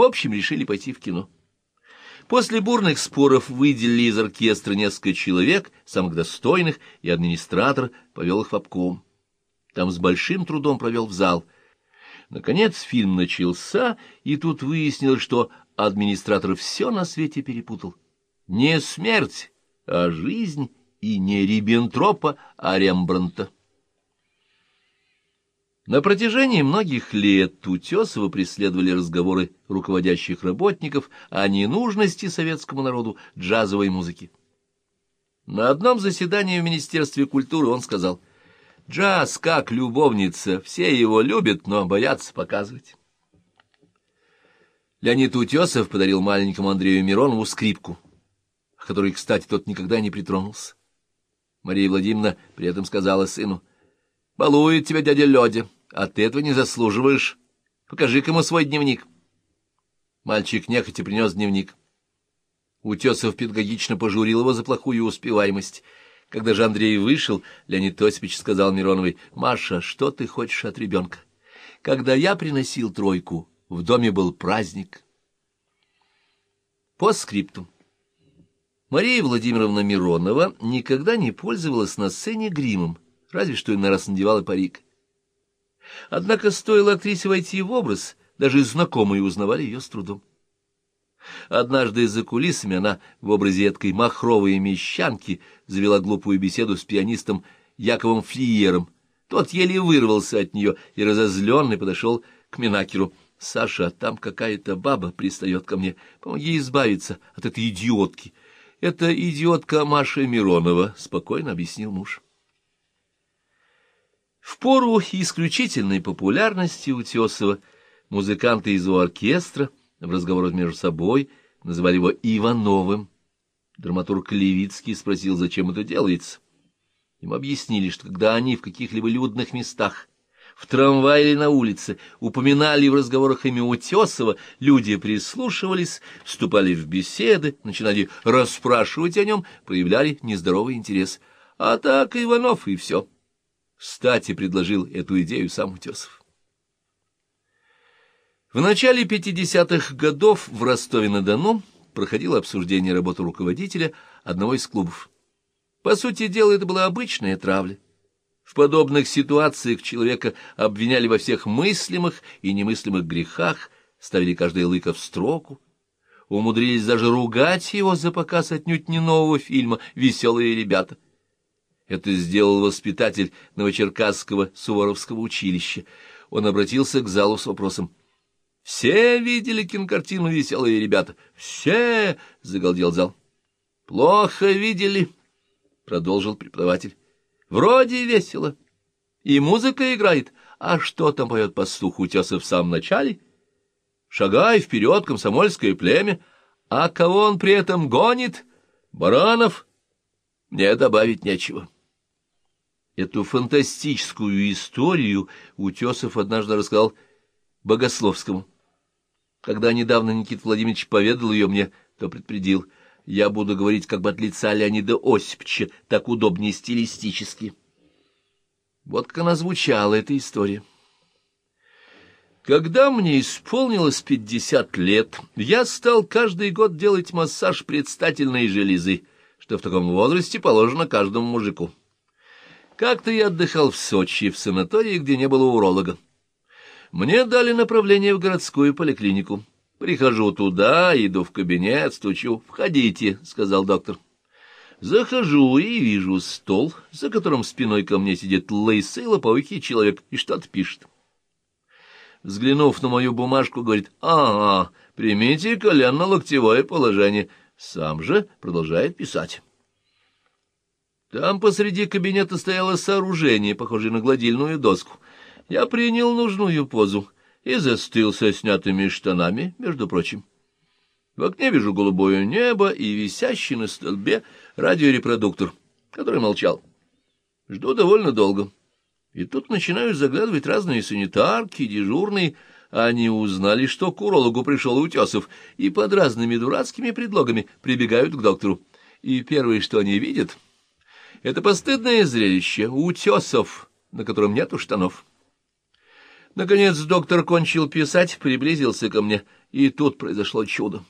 В общем, решили пойти в кино. После бурных споров выделили из оркестра несколько человек, самых достойных, и администратор повел их в обком. Там с большим трудом провел в зал. Наконец фильм начался, и тут выяснилось, что администратор все на свете перепутал. Не смерть, а жизнь, и не Риббентропа, а Рембранта. На протяжении многих лет Утесова преследовали разговоры руководящих работников о ненужности советскому народу джазовой музыки. На одном заседании в Министерстве культуры он сказал, «Джаз как любовница, все его любят, но боятся показывать». Леонид Утесов подарил маленькому Андрею Миронову скрипку, к кстати, тот никогда не притронулся. Мария Владимировна при этом сказала сыну, «Балует тебя дядя Лёдя, а ты этого не заслуживаешь. Покажи-ка ему свой дневник». Мальчик нехотя принес дневник. Утесов педагогично пожурил его за плохую успеваемость. Когда же Андрей вышел, Леонид Осипович сказал Мироновой, «Маша, что ты хочешь от ребенка? Когда я приносил тройку, в доме был праздник». По скрипту. Мария Владимировна Миронова никогда не пользовалась на сцене гримом, разве что иной раз надевала парик. Однако стоило актрисе войти в образ, даже знакомые узнавали ее с трудом. Однажды за кулисами она в образе эткой махровой мещанки завела глупую беседу с пианистом Яковом Флиером. Тот еле вырвался от нее и, разозленный, подошел к Минакеру. «Саша, там какая-то баба пристает ко мне. Помоги избавиться от этой идиотки». «Это идиотка Маша Миронова», — спокойно объяснил муж. Пору исключительной популярности Утесова музыканты из оркестра в разговорах между собой называли его Ивановым. Драматург Левицкий спросил, зачем это делается. Им объяснили, что когда они в каких-либо людных местах в трамвае или на улице упоминали в разговорах имя Утесова, люди прислушивались, вступали в беседы, начинали расспрашивать о нем, проявляли нездоровый интерес. А так Иванов и все. Кстати, предложил эту идею сам Утесов. В начале 50-х годов в Ростове-на-Дону проходило обсуждение работы руководителя одного из клубов. По сути дела, это была обычная травля. В подобных ситуациях человека обвиняли во всех мыслимых и немыслимых грехах, ставили каждое лыко в строку, умудрились даже ругать его за показ отнюдь не нового фильма «Веселые ребята». Это сделал воспитатель Новочеркасского Суворовского училища. Он обратился к залу с вопросом. «Все видели кинокартину «Веселые ребята»?» «Все!» — загалдел зал. «Плохо видели», — продолжил преподаватель. Вроде весело. И музыка играет. А что там поет пастух Утесов в самом начале? Шагай вперед, комсомольское племя. А кого он при этом гонит? Баранов? Мне добавить нечего. Эту фантастическую историю Утесов однажды рассказал Богословскому. Когда недавно Никита Владимирович поведал ее мне, то предупредил — я буду говорить как бы от лица Леонида Осиповича, так удобнее стилистически. Вот как она звучала, эта история. Когда мне исполнилось пятьдесят лет, я стал каждый год делать массаж предстательной железы, что в таком возрасте положено каждому мужику. Как-то я отдыхал в Сочи, в санатории, где не было уролога. Мне дали направление в городскую поликлинику. Прихожу туда, иду в кабинет, стучу. «Входите», — сказал доктор. Захожу и вижу стол, за которым спиной ко мне сидит лысый лоповыкий человек и что-то пишет. Взглянув на мою бумажку, говорит, «Ага, примите коленно-локтевое положение». Сам же продолжает писать. Там посреди кабинета стояло сооружение, похожее на гладильную доску. Я принял нужную позу — и застыл со снятыми штанами, между прочим. В окне вижу голубое небо и висящий на столбе радиорепродуктор, который молчал. Жду довольно долго. И тут начинают заглядывать разные санитарки, дежурные. Они узнали, что к урологу пришел Утесов, и под разными дурацкими предлогами прибегают к доктору. И первое, что они видят, — это постыдное зрелище Утесов, на котором нету штанов. Наконец доктор кончил писать, приблизился ко мне И тут произошло чудо.